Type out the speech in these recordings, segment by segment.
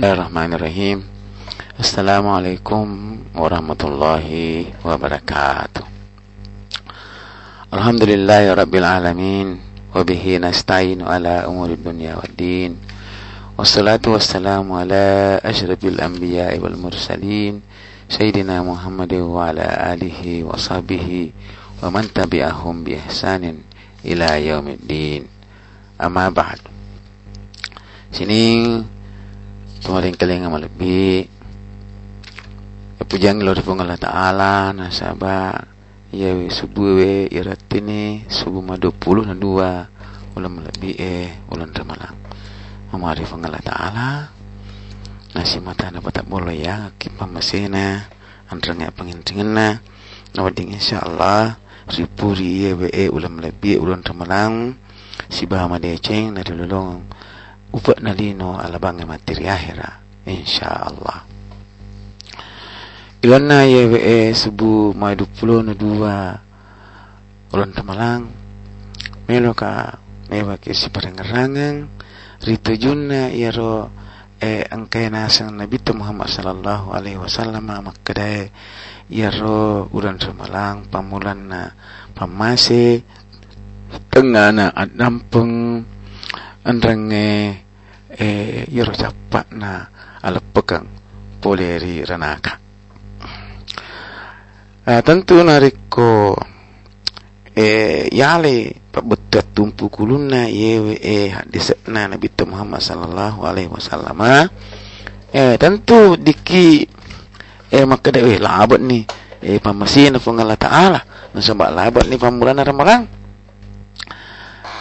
Bismillahirrahmanirrahim. Assalamualaikum warahmatullahi wabarakatuh. Alhamdulillahi rabbil alamin. Wabihi nasta'inu ala umuri dunia wa din. Wassalatu wassalamu ala ashrafil anbiya wal mursalin. Sayyidina Muhammad wa ala alihi wa sahbihi Wa man tabi'ahum bi ihsanin ila yaumiddin Amma ba'd Sini tumaring kaling nga malabi pujang lo po Allah Ta'ala nasaba ya subuwe iratini subu madu puluh na dua. Ulam malabi eh ulan ramalang mamari po Allah Ta'ala. Nasi mata na batak bolo ya. Kipamasina antrang nga pangintingan na. Nawading insyaallah. Ripuri ye we ulam malabi ulan ramalang si bahama deceng na dilulong upa na lino alabang materi akhira insyaallah. Ilan na yewe subu mai dupuluh na dua tamalang melo ka mewa ke si parengerangan rito junna yaro e angkai nasang nabi Muhammad sallallahu alaihi wasallam makkadai yaro ulan tamalang pamulan na pamase tengah na adampeng andrange eh yero capat na pegang poleri ranaka. Ah, tentu nariko eh yale pabetat tumpu kuluna yewe eh hadis na Nabi Muhammad sallallahu alaihi wasallam eh tentu diki eh maka dewe labat ni eh pamasin pun Allah taala. Nasabak labat ni pamulan ramarang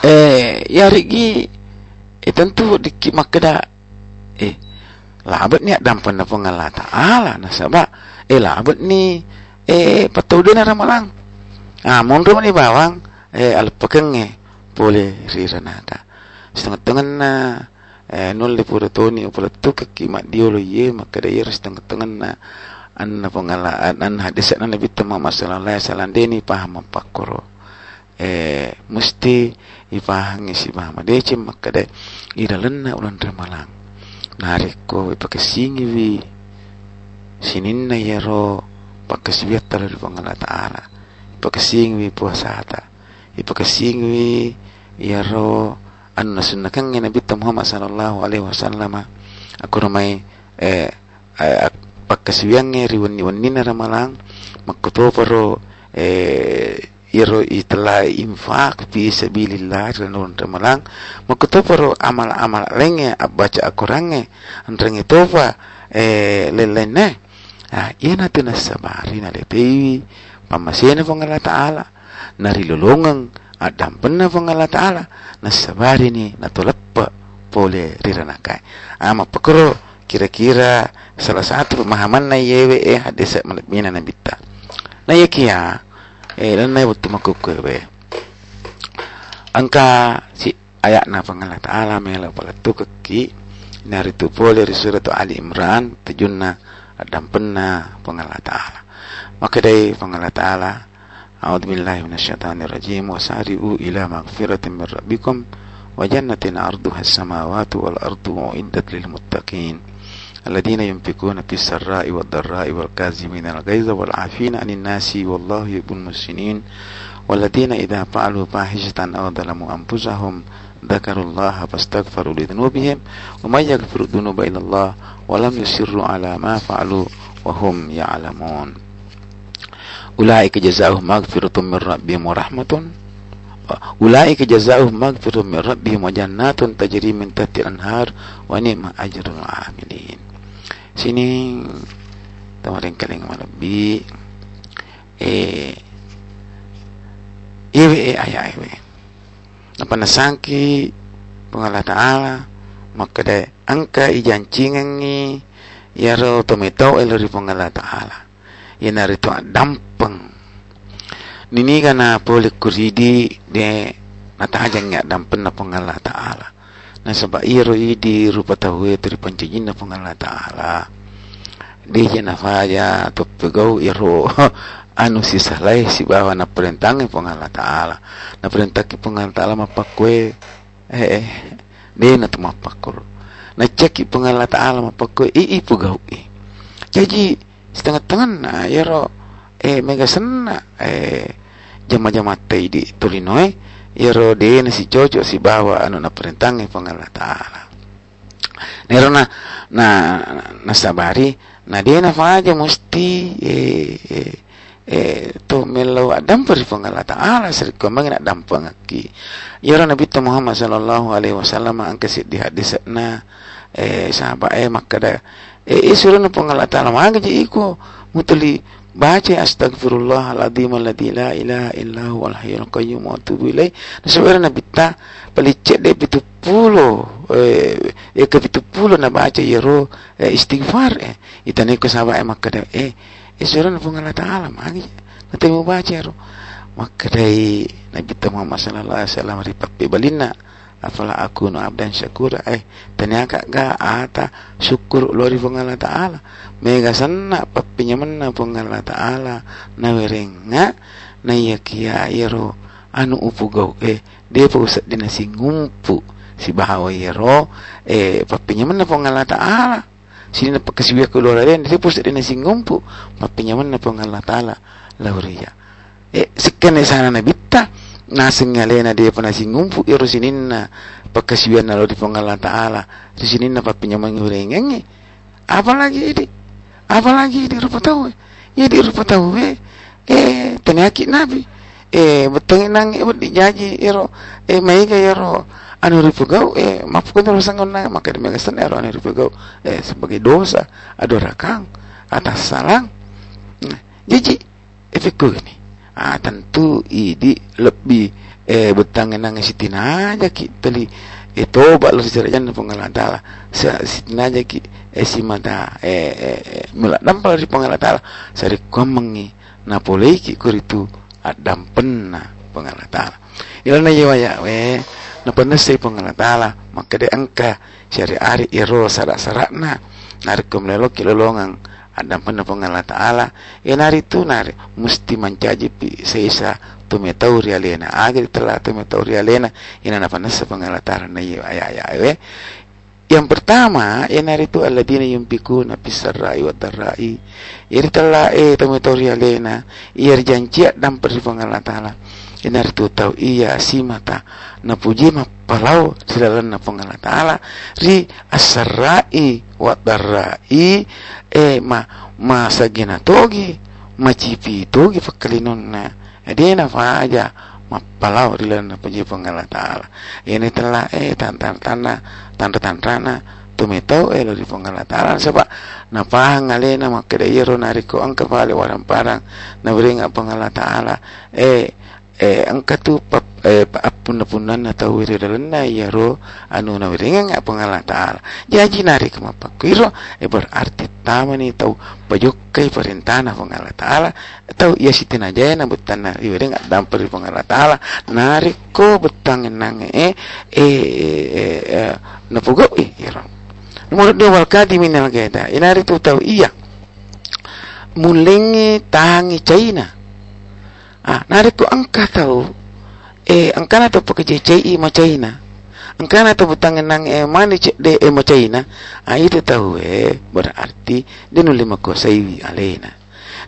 eh ya rigi eh tentu diki makada eh labat ni dampan na pun Allah taala nasabak eh labat ni eh patudo na ramalang ah mundo ni bawang eh alpakeng eh boleh riranata setengah tengah na eh nol de pura toni pura tu kimat diolo ye makada ye setengah tengah na. An na pengala an hadis na nabi Muhammad sallallahu alaihi wasallam deni paham pakoro eh mesti ipahangi si bahama dece makada ida lenna ulan ramalang nariko ipakai singi wi. Sininna yaro pakai sibiat di pangala taala ipakai singi wi puasata ipakai singi wi yaro anna sunna kan nabi Muhammad sallallahu alaihi wasallam. Aku ramai eh pakai sibiange riwani wanina ramalang makkuto paro eh iro itla infak fi sabilillah ranun ramalang makuto paro amal amal lenge abaca akurange antrenge tofa eh lelene. Ah ina tuna sabari na lepewi pamasena pangala taala. Nari lolongang adam penna pangala taala. Na sabari ni na toleppa pole riranakai. Ama pakro kira-kira salah satu pemahaman na yewe eh hadis mina na bitta na yekia eh dan na waktu makukwe be. Angka si ayat na pangala taala mela pala tukaki nari tu pole ri surat Ali Imran tujunna adam penna pangala taala. Maka dai pangala taala A'udzu billahi minasyaitonir rajim wasari'u ila magfiratin min rabbikum wa jannatin 'arduha as-samawati wal ardu uiddat lil muttaqin الذين ينفقون في السراء والضراء والكاظمين الغيظ والعافين عن الناس والله يحب المحسنين والذين إذا فعلوا فاحشة أو ظلموا أنفسهم ذكروا الله فاستغفروا لذنوبهم ومن يغفر الذنوب إلا الله ولم يصروا على ما فعلوا وهم يعلمون. أولئك جزاؤهم مغفرة من ربهم ورحمة. أولئك جزاؤهم مغفرة من ربهم وجنات تجري من تحت الأنهار ونعم أجر العاملين. Sini. Tamarin kaling malabi eh. Iwe e aya iwe napanasangki pangala taala. Makada angka ijancingangi yaro tometau elori pangala taala. Yanari to dampeng. Nini kana pole kuridi de natajang ya dampen na pangala taala na sabab iro idi rupa tahu dari pancajin na pangala taala. Di na faja to pegau iro anu si salai si bawa na perintang pangala taala. Na perintah ki pangala taala mapakwe. Eh eh de na tumapakur na ceki pengala taala mapako i i pugau i. Jadi setengah tengah na yero eh mega senna eh jama-jama tei di tulinoe na si cocok si bawa anu na perintangi pengala taala nero na na na sabari na dia na faja mesti eh, eh eh to melo adam peri pangala taala seri komang nak dampang aki yara nabi to Muhammad sallallahu alaihi wasallam ang kasi di hadis na eh sahabat eh makada eh isuru na pangala taala manga ji iko mutuli baca astagfirullahaladzim alladzi la ilaha illa huwal hayyul qayyum wa atubu ilaih sebenarnya nabi ta pelicet de pitu pulo eh ke pitu pulo na baca yero eh, istighfar eh itane ko sahabat eh makada eh Isuran pun Allah Ta'ala magi. Nanti mau baca ro. Maka dari Nabi Muhammad sallallahu alaihi wasallam ripat balina afala aku no abdan syakur eh tanyaka ga ata syukur lori pun Allah Ta'ala. Mega sanna papinya menna pun Allah Ta'ala. Na werenga na iya kia iro anu upu gau eh dia pusat dina si ngumpu si bahawa eh papinya menna pun Allah Ta'ala sini na pagkasibiya ko lora rin dito po sa din singumpo mapinyaman na po ng Allah Ta'ala lauriya eh sikkan na sana na bitta nasing nga lena dia pa na singumpo iro sinin na pagkasibiya na lori po ng Allah Ta'ala. Di sinin na papinyaman ng huringeng eh apa lagi ini apa lagi di rupa tahu eh? Ya di rupa tahu eh? Eh tanyaki nabi. Eh betengin nang eh dijaji iro eh maiga iro anu ripugau eh maafkan terus na maka demikian ero anu ripugau eh sebagai dosa ada rakang atas salang. Nah, jadi efekku ini ah tentu ini lebih eh betang nang sitina aja ki teli. Eh toba lo sirajan pengalat Allah sitina aja ki eh si mata eh eh, eh mulak dampal di pengalat Allah sari komengi napolei ki kuritu adam penna pengalat Allah ilana ya we na panasay pangalatala makade angka syariari iro sarak na nari kumlelo kilolongang adam pana pangalatala e nari tu nari musti mancaji pi seisa tumetau rialena agri telah tumetau rialena ina na panasa pangalatala na iyo aya aya we yang pertama yang nari tu alladzina yumpikuna pisarrai wa darrai iri telah e tumetau rialena ir janji dan persi pangalatala inar tu tau iya simata. Na puji ma palau sidalan na pangala taala. Ri asrai wa darai e ma ma sagina togi ma cipi togi fakalinon na. Edena fa aja ma palau dilan na puji pangala taala. Ini telah eh tantan tanah tanda tantana tumitau eh di pangala taala. Sebab na pahang alena makadayero nariko ang kapale walang parang na beringa pangala taala. Eh eh angkatu pap eh apun-apunan atau wiridalana ya ro. Anu na wiringa nga pangala taala jaji nari kama pakiro eh berarti tamani tau pajukai perintana pangala taala atau ya sitina jaya na butana wiringa dampar pangala taala nari ko betang nang eh eh eh na pugo eh iro nomor dua wal kadi minal kita inari tu tau iya. Mulengi tangi China ah nari ko angka tahu eh angka na to pekerja CI ma angka na to butangan nang eh mani de eh ma China ah itu tahu eh berarti dia nuli mako saiwi alena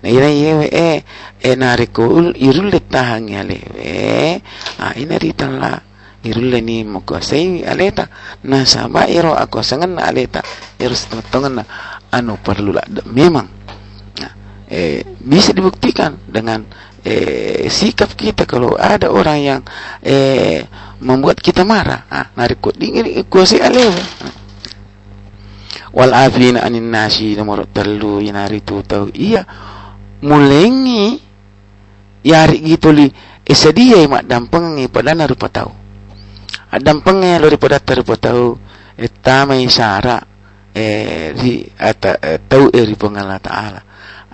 na. Ina yewe eh eh nari ko irul tahang ale eh. Ah ina ritala irul ni mako saiwi aleta na sama iro aku sangan aleta iro setongan anu perlu memang. Nah, eh bisa dibuktikan dengan eh, sikap kita kalau ada orang yang eh, membuat kita marah. Ah, narik dingin kuasi alewe wal afina anin nasi nomor telu inari tu tahu iya mulengi yari gitu li. Esadia mak dampengi pada rupa tahu adampengi lo pada rupa tahu etama isara eh di ata eh, tahu eri pengala taala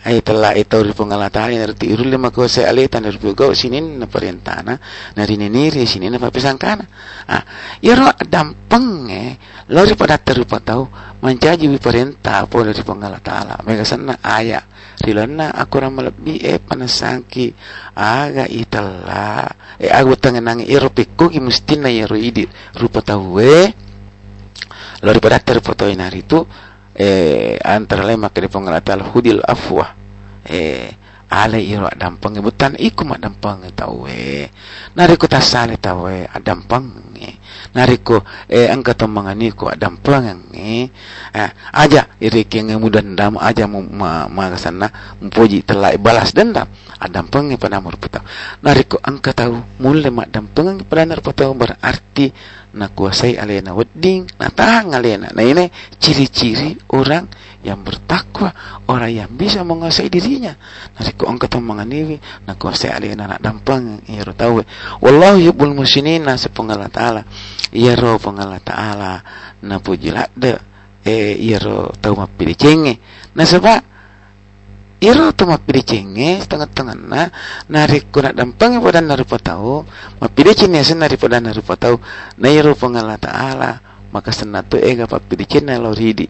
ay tala itaw ri pangalatali na riti irul lima sa alita na ribugaw sinin na parentana na rininiri sinin na papisangkana ah iro dampeng eh. Lori pada terupa tau mancaji wi parenta po dari pangalatala mega sana aya rilana aku rama lebih eh panasangki aga itala eh agu tangan iro pikku ki mustina iro idi rupa tau eh. Lori pada terfoto inari itu eh antara lain maka di pengalatan hudil afwa. Eh ale iro adampang butan iku mak dampang tahu eh. Nari ko tasale tahu eh adampang eh. Nari ko eh angka tomangani ko adampang eh. Aja iri keng mudah dendam aja mu ma, ma sana mempuji telai balas dendam. Adampang pada mur putau nari ko angka tahu mulai mak dampang pada nar putau berarti na kuasai alena wedding na tahan alena. Nah ini ciri-ciri orang yang bertakwa orang yang bisa menguasai dirinya. Nari ko ang katumangan niwi na kuasai alena na dampang ro tahu wallahu yubbul musinin na sa pangala taala. Iya ro pangala taala na pujilat de. Eh iya ro tahu mapili cenge. Na sebab iro to mapili cenge setengah-tengah na nari ko na dampang pada narupa tahu mapili cenge sen naripada narupa tahu na iro pangala taala maka senato ega papili cenge lo ridi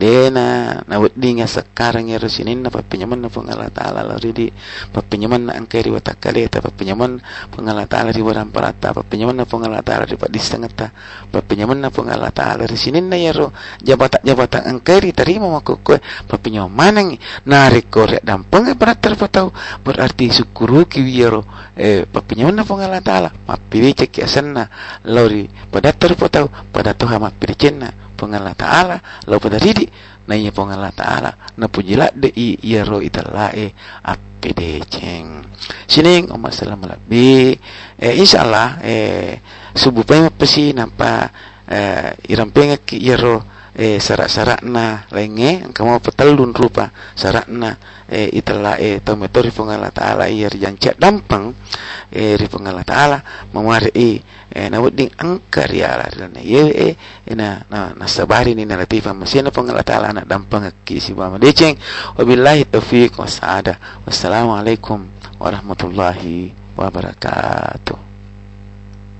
dena na nga sekarang ya rusinin na papinyaman na pangala taala lo ridi papinyaman na angkari watakali ta papinyaman pangala taala di waran parata papinyaman na pangala taala di padistanga ta papinyaman na pangala taala risinin na yaro jabata jabata angkari terima makukwe papinyaman manang nari kore dampang para terpatau berarti syukuru kiwiro eh papinyaman na pangala taala mapili cek asanna lori pada terpatau pada Tuhan mapili cenna pengala taala lo pada ridi na iya pengala taala na pujila de i iya ro italae apede ceng. Sining om assalamu labi eh insyaallah eh subuh pa pesi nampa eh irampeng ki iya eh sarak-sarak na lenge kamu petelun rupa. Sarak na eh itala eh tometori pengala taala. Iya rijancak dampang eh ri pengala taala. Memari eh na wading angkar ya la na ye eh na na sabari ni na latifa masina pengala taala na dampang ki si ba madeceng wabillahi taufiq wasada wassalamu alaikum warahmatullahi wabarakatuh